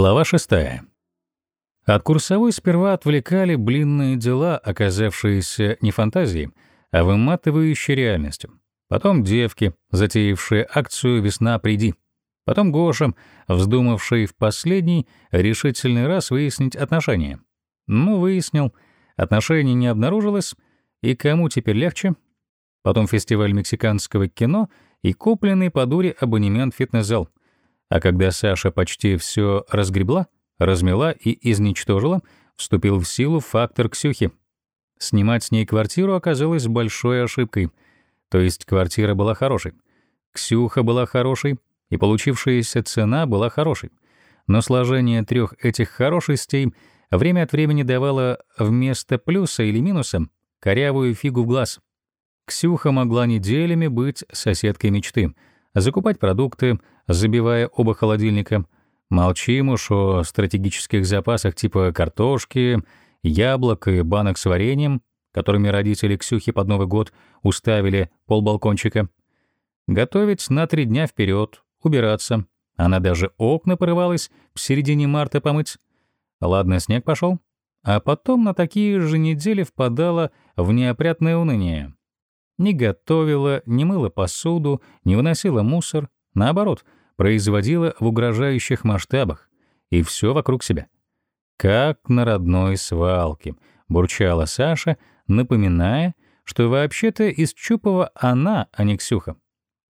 Глава шестая. От курсовой сперва отвлекали блинные дела, оказавшиеся не фантазией, а выматывающей реальностью. Потом девки, затеявшие акцию «Весна, приди». Потом Гоша, вздумавший в последний решительный раз выяснить отношения. Ну, выяснил, отношений не обнаружилось, и кому теперь легче? Потом фестиваль мексиканского кино и купленный по дуре абонемент в фитнес-зал — а когда Саша почти все разгребла, размела и изничтожила, вступил в силу фактор Ксюхи. Снимать с ней квартиру оказалось большой ошибкой. То есть квартира была хорошей. Ксюха была хорошей, и получившаяся цена была хорошей. Но сложение трех этих хорошестей время от времени давало вместо плюса или минуса корявую фигу в глаз. Ксюха могла неделями быть соседкой мечты — закупать продукты, забивая оба холодильника. Молчим уж о стратегических запасах типа картошки, яблок и банок с вареньем, которыми родители Ксюхи под Новый год уставили полбалкончика. Готовить на три дня вперед, убираться. Она даже окна порывалась в середине марта помыть. Ладно, снег пошел. А потом на такие же недели впадала в неопрятное уныние. Не готовила, не мыла посуду, не выносила мусор. Наоборот, производила в угрожающих масштабах. И все вокруг себя. Как на родной свалке, бурчала Саша, напоминая, что вообще-то из Чупова она, а не Ксюха.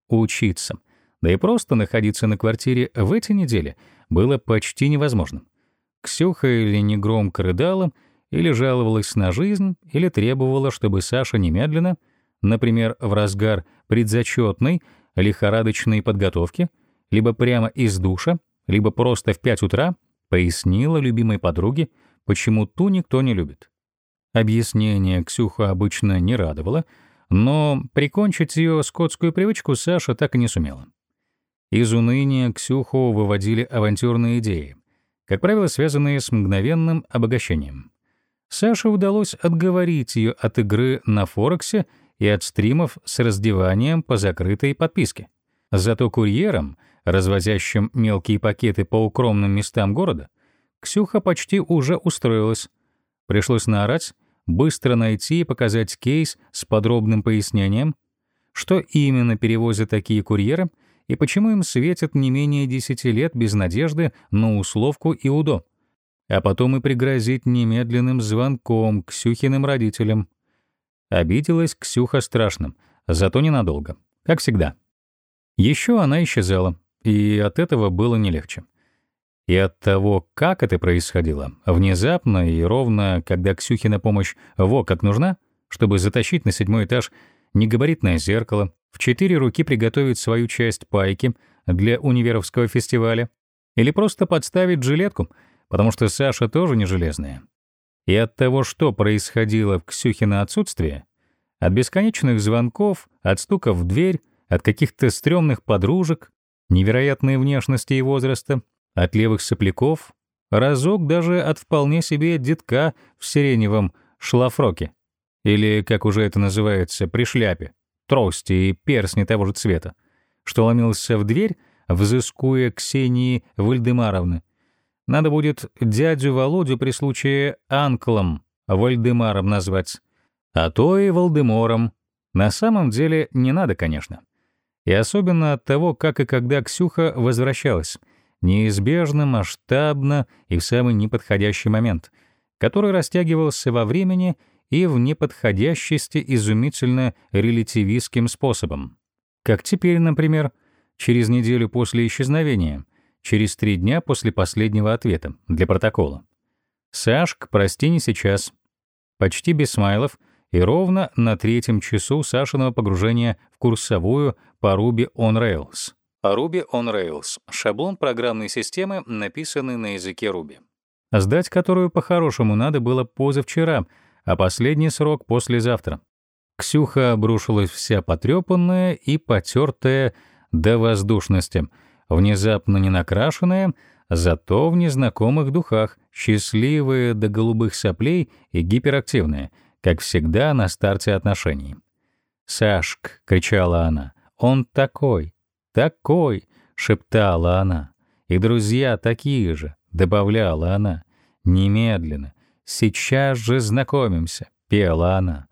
Учиться. Да и просто находиться на квартире в эти недели было почти невозможным. Ксюха или негромко рыдала, или жаловалась на жизнь, или требовала, чтобы Саша немедленно — например, в разгар предзачетной, лихорадочной подготовки, либо прямо из душа, либо просто в 5 утра, пояснила любимой подруге, почему ту никто не любит. Объяснение Ксюху обычно не радовало, но прикончить ее скотскую привычку Саша так и не сумела. Из уныния Ксюху выводили авантюрные идеи, как правило, связанные с мгновенным обогащением. Саше удалось отговорить ее от игры на Форексе и от стримов с раздеванием по закрытой подписке. Зато курьером, развозящим мелкие пакеты по укромным местам города, Ксюха почти уже устроилась. Пришлось наорать, быстро найти и показать кейс с подробным пояснением, что именно перевозят такие курьеры и почему им светит не менее 10 лет без надежды на условку и УДО, а потом и пригрозить немедленным звонком Ксюхиным родителям. Обиделась Ксюха страшным, зато ненадолго, как всегда. Еще она исчезала, и от этого было не легче. И от того, как это происходило, внезапно и ровно, когда Ксюхе на помощь во как нужна, чтобы затащить на седьмой этаж негабаритное зеркало, в четыре руки приготовить свою часть пайки для универовского фестиваля или просто подставить жилетку, потому что Саша тоже не железная. И от того, что происходило в Ксюхино отсутствие, от бесконечных звонков, от стуков в дверь, от каких-то стрёмных подружек, невероятной внешности и возраста, от левых сопляков, разок даже от вполне себе детка в сиреневом шлафроке, или, как уже это называется, при шляпе, трости и персни того же цвета, что ломился в дверь, взыскуя Ксении Вальдемаровны, надо будет дядю Володю при случае Анклом Вальдемаром назвать, а то и Волдемором. На самом деле не надо, конечно. И особенно от того, как и когда Ксюха возвращалась. Неизбежно, масштабно и в самый неподходящий момент, который растягивался во времени и в неподходящести изумительно релятивистским способом. Как теперь, например, через неделю после исчезновения — через три дня после последнего ответа, для протокола. «Сашк, прости, не сейчас». Почти без смайлов и ровно на третьем часу Сашиного погружения в курсовую по Ruby on Rails. Ruby on Rails — шаблон программной системы, написанный на языке Ruby. Сдать которую по-хорошему надо было позавчера, а последний срок — послезавтра. Ксюха обрушилась вся потрепанная и потертая до воздушности — внезапно не накрашенная, зато в незнакомых духах, счастливая до голубых соплей и гиперактивная, как всегда на старте отношений. «Сашк!» — кричала она. «Он такой! Такой!» — шептала она. «И друзья такие же! — добавляла она. «Немедленно. Сейчас же знакомимся», — пела она.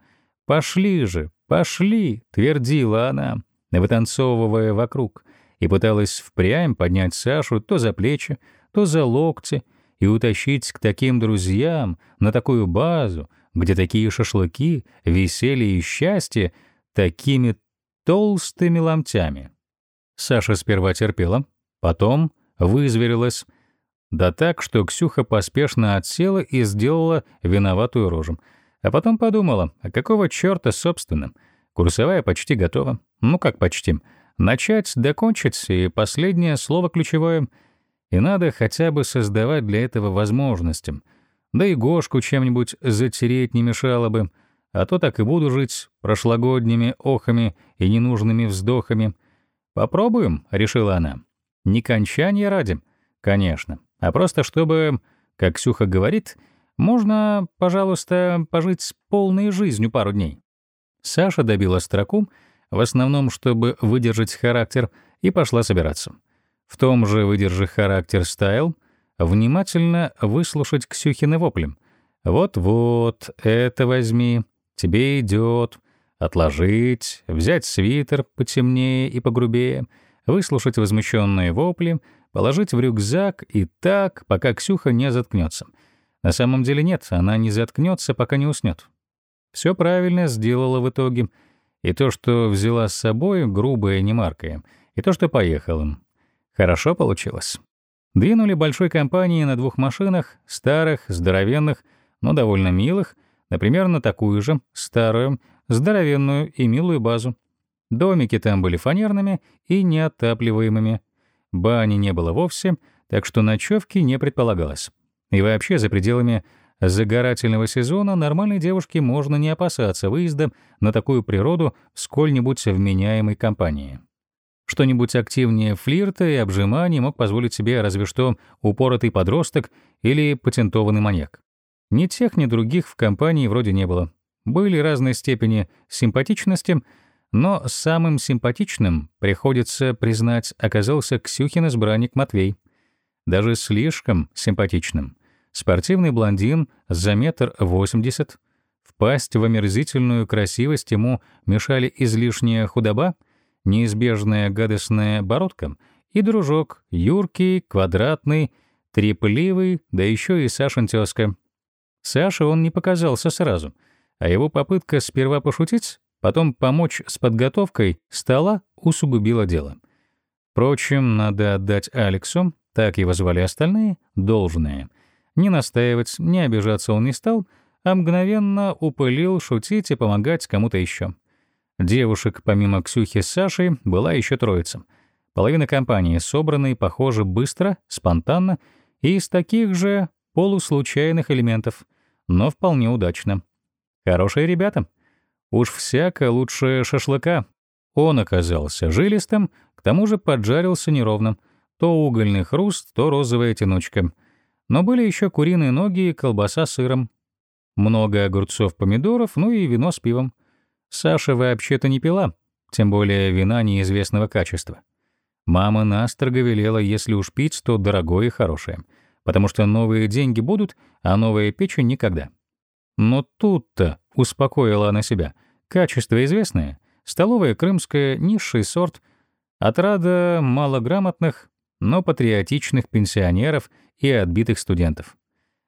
«Пошли же, пошли», — твердила она, вытанцовывая вокруг, и пыталась впрямь поднять Сашу то за плечи, то за локти и утащить к таким друзьям, на такую базу, где такие шашлыки, веселье и счастье такими толстыми ломтями. Саша сперва терпела, потом вызверилась, да так, что Ксюха поспешно отсела и сделала виноватую рожу. А потом подумала, а какого чёрта собственным? Курсовая почти готова. Ну как почти? Начать, докончить, и последнее слово ключевое. И надо хотя бы создавать для этого возможности. Да и Гошку чем-нибудь затереть не мешало бы. А то так и буду жить прошлогодними охами и ненужными вздохами. «Попробуем», — решила она. «Не кончание ради, конечно, а просто чтобы, как Ксюха говорит, можно, пожалуйста, пожить полной жизнью пару дней». Саша добила строку, в основном, чтобы выдержать характер, и пошла собираться. В том же «выдержи характер» стайл внимательно выслушать Ксюхины вопли. «Вот-вот, это возьми, тебе идет, отложить, взять свитер потемнее и погрубее, выслушать возмущенные вопли, положить в рюкзак и так, пока Ксюха не заткнется. На самом деле нет, она не заткнется, пока не уснет. Все правильно сделала в итоге. И то, что взяла с собой, грубое, не маркое, и то, что поехала. Хорошо получилось. Двинули большой компанией на двух машинах, старых, здоровенных, но довольно милых, например, на такую же, старую, здоровенную и милую базу. Домики там были фанерными и неотапливаемыми. Бани не было вовсе, так что ночевки не предполагалось. И вообще за пределами загорательного сезона нормальной девушке можно не опасаться выезда на такую природу в сколь-нибудь вменяемой компании. Что-нибудь активнее флирта и обжиманий мог позволить себе разве что упоротый подросток или патентованный маньяк. Ни тех, ни других в компании вроде не было. Были разной степени симпатичности, но самым симпатичным, приходится признать, оказался Ксюхин избранник Матвей. Даже слишком симпатичным. Спортивный блондин за метр восемьдесят. Впасть в омерзительную красивость ему мешали излишняя худоба, неизбежная гадостная бородка и дружок, юркий, квадратный, трепливый, да еще и Сашин тезка. Саше он не показался сразу — а его попытка сперва пошутить, потом помочь с подготовкой стола усугубила дело. Впрочем, надо отдать Алексу, так его звали остальные, должное. Не настаивать, не обижаться он не стал, а мгновенно упылил шутить и помогать кому-то еще. Девушек, помимо Ксюхи с Сашей, была еще троица. Половина компании собранной, похоже, быстро, спонтанно и из таких же полуслучайных элементов, но вполне удачно. Хорошие ребята. Уж всяко лучше шашлыка. Он оказался жилистым, к тому же поджарился неровно. То угольный хруст, то розовая тянучка. Но были еще куриные ноги и колбаса с сыром. Много огурцов-помидоров, ну и вино с пивом. Саша вообще-то не пила, тем более вина неизвестного качества. Мама настрого велела, если уж пить, то дорогое и хорошее, потому что новые деньги будут, а новая печень — никогда. Но тут-то, успокоила она себя, качество известное, столовая крымская, низший сорт, отрада малограмотных, но патриотичных пенсионеров и отбитых студентов.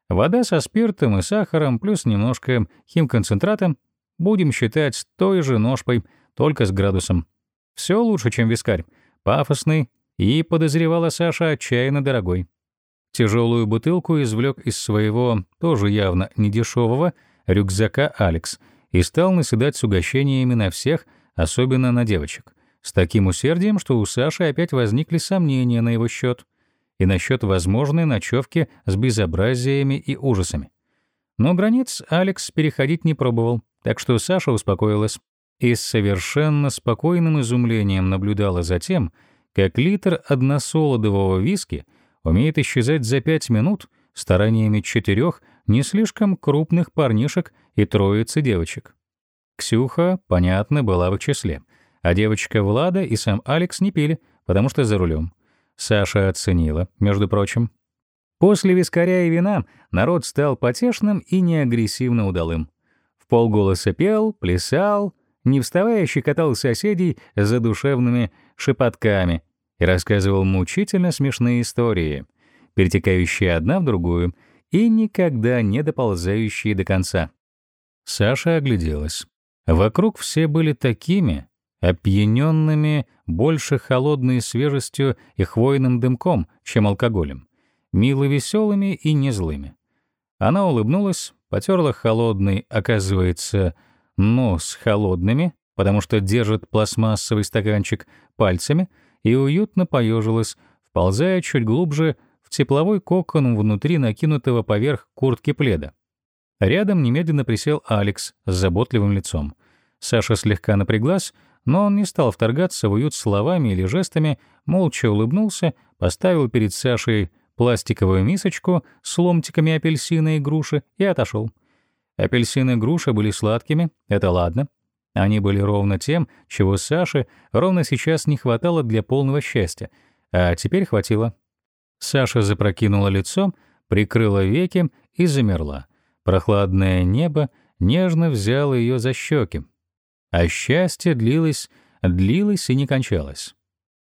Вода со спиртом и сахаром плюс немножко химконцентрата будем считать той же ножпой, только с градусом. Все лучше, чем вискарь, пафосный и, подозревала Саша, отчаянно дорогой. Тяжелую бутылку извлек из своего, тоже явно недешевого, рюкзака Алекс и стал наседать с угощениями на всех, особенно на девочек, с таким усердием, что у Саши опять возникли сомнения на его счет и насчет возможной ночевки с безобразиями и ужасами. Но границ Алекс переходить не пробовал, так что Саша успокоилась и с совершенно спокойным изумлением наблюдала за тем, как литр односолодового виски — умеет исчезать за пять минут стараниями четырех не слишком крупных парнишек и троицы девочек. Ксюха, понятно, была в их числе, а девочка Влада и сам Алекс не пили, потому что за рулем. Саша оценила, между прочим. После вискаря и вина народ стал потешным и неагрессивно удалым. Полголоса пел, плясал, не вставая щекотал соседей за душевными шепотками и рассказывал мучительно смешные истории, перетекающие одна в другую и никогда не доползающие до конца. Саша огляделась. Вокруг все были такими, опьяненными больше холодной свежестью и хвойным дымком, чем алкоголем, мило веселыми и не злыми. Она улыбнулась, потерла холодный, оказывается, нос холодными, потому что держит пластмассовый стаканчик пальцами, и уютно поежилась, вползая чуть глубже в тепловой кокон внутри накинутого поверх куртки пледа. Рядом немедленно присел Алекс с заботливым лицом. Саша слегка напряглась, но он не стал вторгаться в уют словами или жестами, молча улыбнулся, поставил перед Сашей пластиковую мисочку с ломтиками апельсина и груши и отошел. Апельсины и груша были сладкими, это ладно. Они были ровно тем, чего Саше ровно сейчас не хватало для полного счастья, а теперь хватило. Саша запрокинула лицо, прикрыла веки и замерла. Прохладное небо нежно взяло ее за щеки, а счастье длилось, длилось и не кончалось.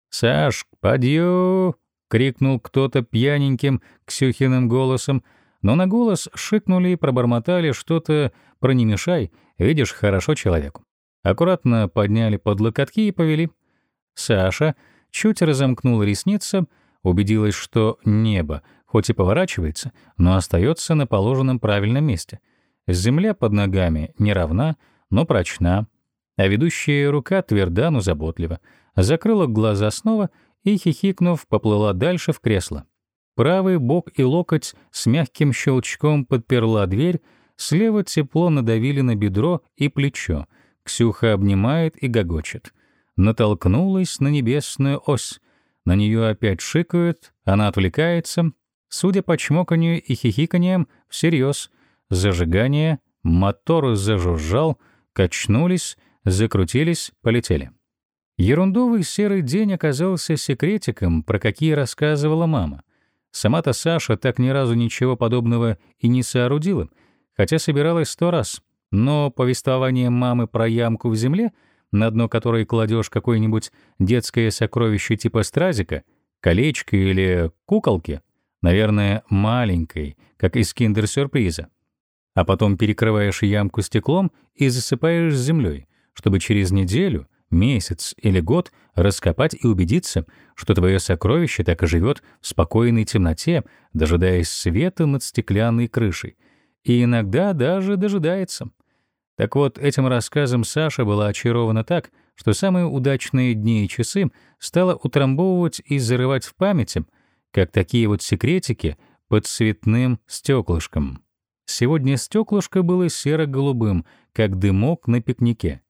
«Саш, подъё!» — крикнул кто-то пьяненьким Ксюхиным голосом, но на голос шикнули и пробормотали что-то про «не мешай», видишь, хорошо человеку. Аккуратно подняли под локотки и повели. Саша чуть разомкнула ресницы, убедилась, что небо, хоть и поворачивается, но остается на положенном правильном месте. Земля под ногами не равна, но прочна, а ведущая рука тверда, но заботлива. Закрыла глаза снова и, хихикнув, поплыла дальше в кресло. Правый бок и локоть с мягким щелчком подперла дверь, слева тепло надавили на бедро и плечо. Ксюха обнимает и гогочет. Натолкнулась на небесную ось. На нее опять шикают, она отвлекается. Судя по чмоканью и хихиканиям, всерьез. Зажигание, мотор зажужжал, качнулись — закрутились, полетели. Ерундовый серый день оказался секретиком, про какие рассказывала мама. Сама-то Саша так ни разу ничего подобного и не соорудила, хотя собиралась сто раз. Но повествование мамы про ямку в земле, на дно которой кладешь какое-нибудь детское сокровище типа стразика, колечко или куколки, наверное, маленькой, как из киндер-сюрприза. А потом перекрываешь ямку стеклом и засыпаешь землей, чтобы через неделю, месяц или год раскопать и убедиться, что твое сокровище так и живет в спокойной темноте, дожидаясь света над стеклянной крышей, и иногда даже дожидается. Так вот, этим рассказом Саша была очарована так, что самые удачные дни и часы стала утрамбовывать и зарывать в памяти, как такие вот секретики под цветным стеклышком. Сегодня стеклышко было серо-голубым, как дымок на пикнике.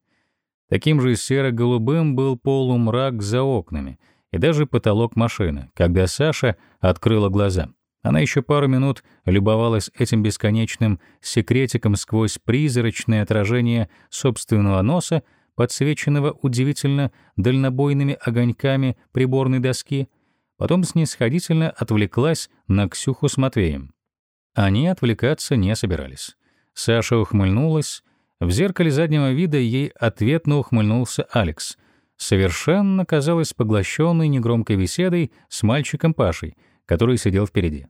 Таким же серо-голубым был полумрак за окнами и даже потолок машины, когда Саша открыла глаза. Она еще пару минут любовалась этим бесконечным секретиком сквозь призрачное отражение собственного носа, подсвеченного удивительно дальнобойными огоньками приборной доски, потом снисходительно отвлеклась на Ксюху с Матвеем. Они отвлекаться не собирались. Саша ухмыльнулась, в зеркале заднего вида ей ответно ухмыльнулся Алекс, совершенно, казалось, поглощенный негромкой беседой с мальчиком Пашей, который сидел впереди.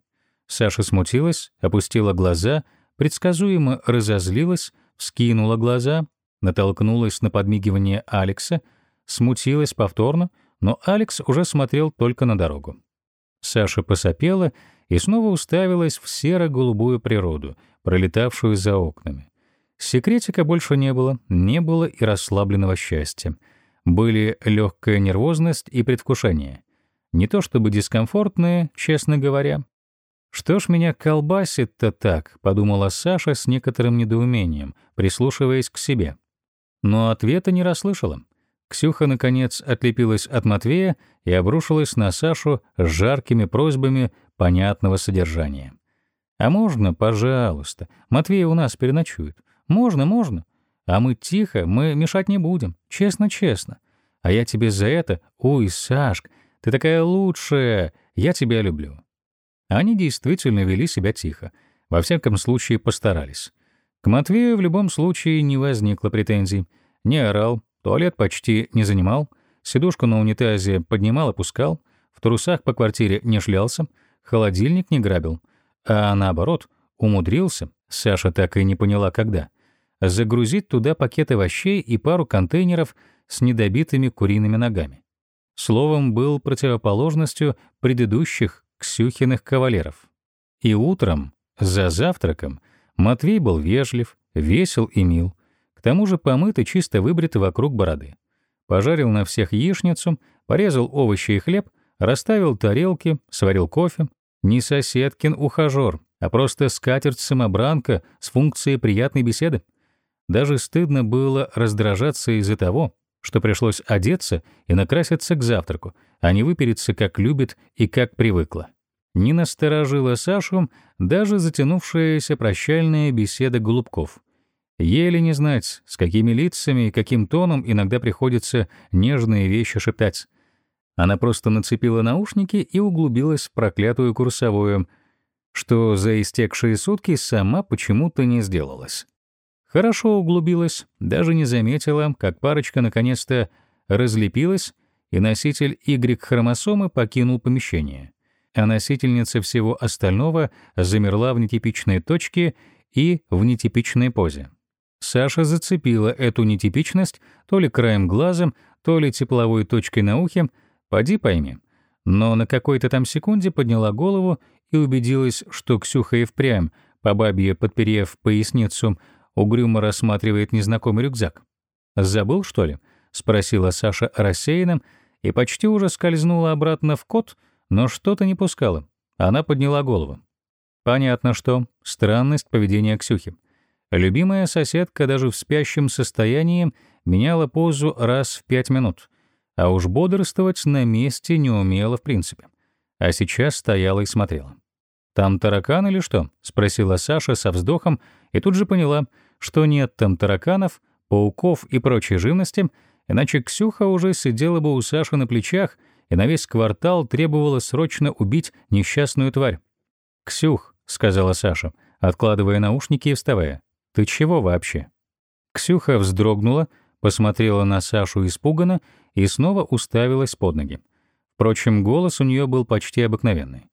Саша смутилась, опустила глаза, предсказуемо разозлилась, вскинула глаза, натолкнулась на подмигивание Алекса, смутилась повторно, но Алекс уже смотрел только на дорогу. Саша посопела и снова уставилась в серо-голубую природу, пролетавшую за окнами. Секретика больше не было, не было и расслабленного счастья. Были легкая нервозность и предвкушение. Не то чтобы дискомфортные, честно говоря. «Что ж меня колбасит-то так?» — подумала Саша с некоторым недоумением, прислушиваясь к себе. Но ответа не расслышала. Ксюха, наконец, отлепилась от Матвея и обрушилась на Сашу с жаркими просьбами понятного содержания. «А можно, пожалуйста? Матвей у нас переночует. Можно, можно. А мы тихо, мы мешать не будем. Честно-честно. А я тебе за это... Ой, Сашк, ты такая лучшая. Я тебя люблю». Они действительно вели себя тихо. Во всяком случае, постарались. К Матвею в любом случае не возникло претензий. Не орал, туалет почти не занимал, сидушку на унитазе поднимал-опускал, в трусах по квартире не шлялся, холодильник не грабил. А наоборот, умудрился, Саша так и не поняла когда, загрузить туда пакет овощей и пару контейнеров с недобитыми куриными ногами. Словом, был противоположностью предыдущих Ксюхиных кавалеров. И утром, за завтраком, Матвей был вежлив, весел и мил, к тому же помыт и чисто выбрит вокруг бороды. Пожарил на всех яичницу, порезал овощи и хлеб, расставил тарелки, сварил кофе. Не соседкин ухажер, а просто скатерть-самобранка с функцией приятной беседы. Даже стыдно было раздражаться из-за того, что пришлось одеться и накраситься к завтраку, а не выпереться, как любит и как привыкла. Не насторожила Сашу даже затянувшаяся прощальная беседа голубков. Еле не знать, с какими лицами и каким тоном иногда приходится нежные вещи шептать. Она просто нацепила наушники и углубилась в проклятую курсовую, что за истекшие сутки сама почему-то не сделалась. Хорошо углубилась, даже не заметила, как парочка наконец-то разлепилась, и носитель Y-хромосомы покинул помещение а носительница всего остального замерла в нетипичной точке и в нетипичной позе. Саша зацепила эту нетипичность то ли краем глаза, то ли тепловой точкой на ухе, поди пойми. Но на какой-то там секунде подняла голову и убедилась, что Ксюха и впрямь, по бабье подперев поясницу, угрюмо рассматривает незнакомый рюкзак. «Забыл, что ли?» — спросила Саша рассеянным и почти уже скользнула обратно в кот — но что-то не пускало. Она подняла голову. Понятно, что странность поведения Ксюхи. Любимая соседка даже в спящем состоянии меняла позу раз в пять минут, а уж бодрствовать на месте не умела в принципе. А сейчас стояла и смотрела. «Там таракан или что?» — спросила Саша со вздохом и тут же поняла, что нет там тараканов, пауков и прочей живности, иначе Ксюха уже сидела бы у Саши на плечах — и на весь квартал требовало срочно убить несчастную тварь. «Ксюх», — сказала Саша, откладывая наушники и вставая, — «ты чего вообще?» Ксюха вздрогнула, посмотрела на Сашу испуганно и снова уставилась под ноги. Впрочем, голос у нее был почти обыкновенный.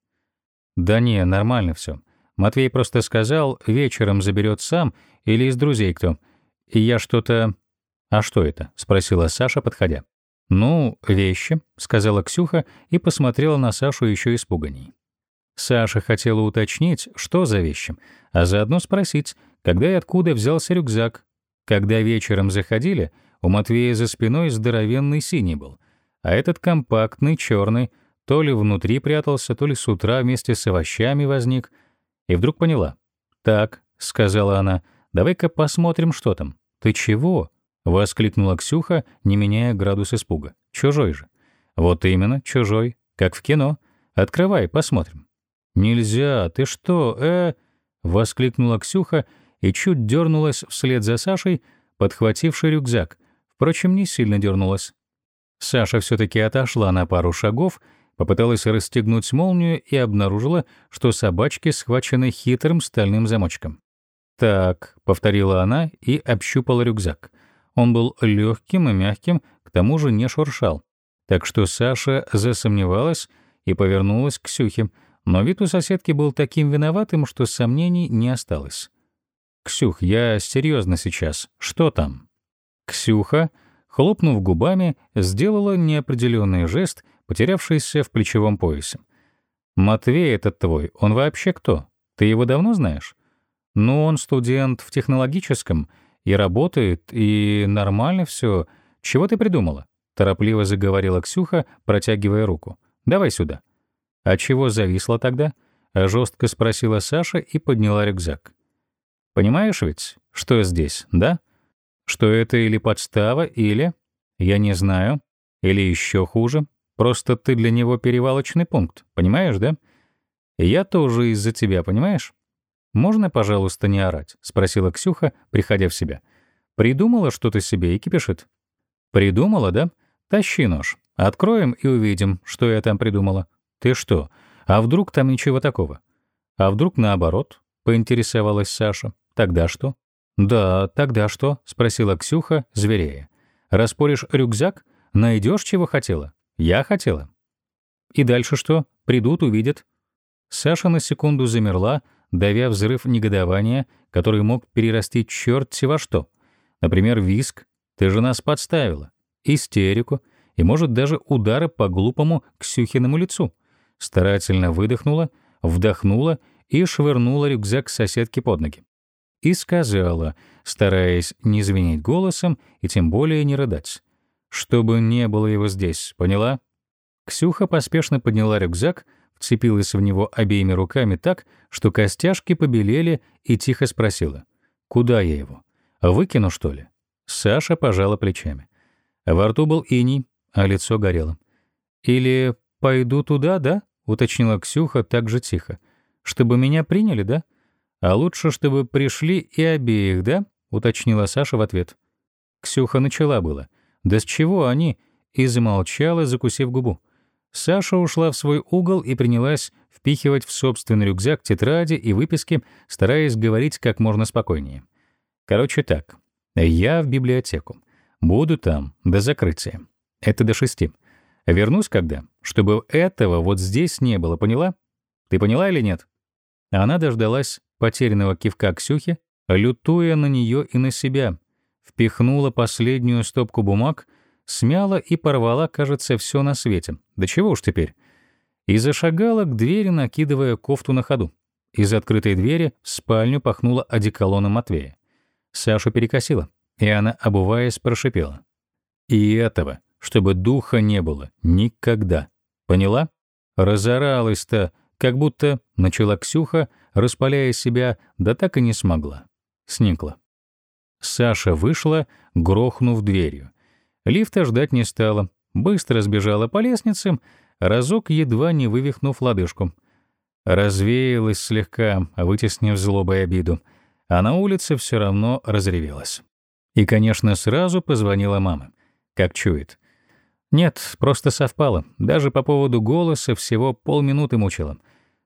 «Да не, нормально все. Матвей просто сказал, вечером заберет сам или из друзей кто. И я что-то...» «А что это?» — спросила Саша, подходя. «Ну, вещи», — сказала Ксюха и посмотрела на Сашу еще испуганней. Саша хотела уточнить, что за вещи, а заодно спросить, когда и откуда взялся рюкзак. Когда вечером заходили, у Матвея за спиной здоровенный синий был, а этот компактный, черный, то ли внутри прятался, то ли с утра вместе с овощами возник. И вдруг поняла. «Так», — сказала она, — «давай-ка посмотрим, что там». «Ты чего?» Воскликнула Ксюха, не меняя градус испуга. Чужой же. Вот именно, чужой. Как в кино. Открывай, посмотрим. Нельзя, ты что, э... Воскликнула Ксюха и чуть дернулась вслед за Сашей, подхвативший рюкзак. Впрочем, не сильно дернулась. Саша все-таки отошла на пару шагов, попыталась расстегнуть молнию и обнаружила, что собачки схвачены хитрым стальным замочком. «Так», — повторила она и общупала рюкзак. Он был легким и мягким, к тому же не шуршал. Так что Саша засомневалась и повернулась к Ксюхе, но вид у соседки был таким виноватым, что сомнений не осталось. «Ксюх, я серьезно сейчас. Что там?» Ксюха, хлопнув губами, сделала неопределенный жест, потерявшийся в плечевом поясе. «Матвей этот твой, он вообще кто? Ты его давно знаешь?» «Ну, он студент в технологическом», и работает, и нормально все. Чего ты придумала?» — торопливо заговорила Ксюха, протягивая руку. «Давай сюда». «А чего зависла тогда?» — жестко спросила Саша и подняла рюкзак. «Понимаешь ведь, что здесь, да? Что это или подстава, или... Я не знаю. Или еще хуже. Просто ты для него перевалочный пункт, понимаешь, да? я тоже из-за тебя, понимаешь? «Можно, пожалуйста, не орать?» — спросила Ксюха, приходя в себя. «Придумала что-то себе и кипишит». «Придумала, да? Тащи нож. Откроем и увидим, что я там придумала». «Ты что? А вдруг там ничего такого? А вдруг наоборот? Поинтересовалась Саша. Тогда что? Да, тогда что? Спросила Ксюха, зверея. Распоришь рюкзак? Найдешь, чего хотела? Я хотела. И дальше что? Придут, увидят. Саша на секунду замерла, давя взрыв негодования, который мог перерасти черти во что. Например, виск. Ты же нас подставила. Истерику. И, может, даже удары по глупому Ксюхиному лицу. Старательно выдохнула, вдохнула и швырнула рюкзак соседке под ноги. И сказала, стараясь не звенеть голосом и тем более не рыдать. «Чтобы не было его здесь, поняла?» Ксюха поспешно подняла рюкзак, вцепилась в него обеими руками так, что костяшки побелели и тихо спросила. «Куда я его? Выкину, что ли?» Саша пожала плечами. Во рту был иней, а лицо горело. «Или пойду туда, да?» — уточнила Ксюха так же тихо. «Чтобы меня приняли, да? А лучше, чтобы пришли и обеих, да?» — уточнила Саша в ответ. Ксюха начала было. «Да с чего они?» и замолчала, закусив губу. Саша ушла в свой угол и принялась впихивать в собственный рюкзак тетради и выписки, стараясь говорить как можно спокойнее. Короче так, я в библиотеку. Буду там до закрытия. Это до шести. Вернусь когда? Чтобы этого вот здесь не было, поняла? Ты поняла или нет? Она дождалась потерянного кивка Ксюхи, лютуя на нее и на себя, впихнула последнюю стопку бумаг, смяла и порвала, кажется, все на свете. Да чего уж теперь. И зашагала к двери, накидывая кофту на ходу. Из открытой двери в спальню пахнуло одеколоном Матвея. Сашу перекосила, и она, обуваясь, прошипела. «И этого, чтобы духа не было, никогда. Поняла? Разоралась-то, как будто начала Ксюха, распаляя себя, да так и не смогла. Сникла. Саша вышла, грохнув дверью. Лифта ждать не стала, быстро сбежала по лестнице, разок едва не вывихнув лодыжку. Развеялась слегка, вытеснив злобой обиду — а на улице все равно разревелась. И, конечно, сразу позвонила мама. Как чует. Нет, просто совпало. Даже по поводу голоса всего полминуты мучила.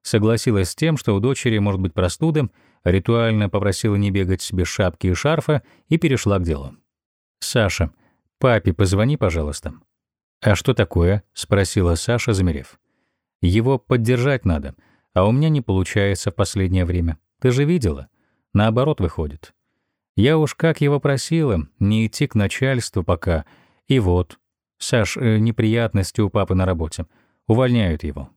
Согласилась с тем, что у дочери может быть простуда, ритуально попросила не бегать без шапки и шарфа и перешла к делу. «Саша, папе позвони, пожалуйста». «А что такое?» — спросила Саша, замерев. «Его поддержать надо, а у меня не получается в последнее время. Ты же видела?» Наоборот выходит. Я уж как его просила, не идти к начальству пока. И вот. Саш, э, неприятности у папы на работе. Увольняют его.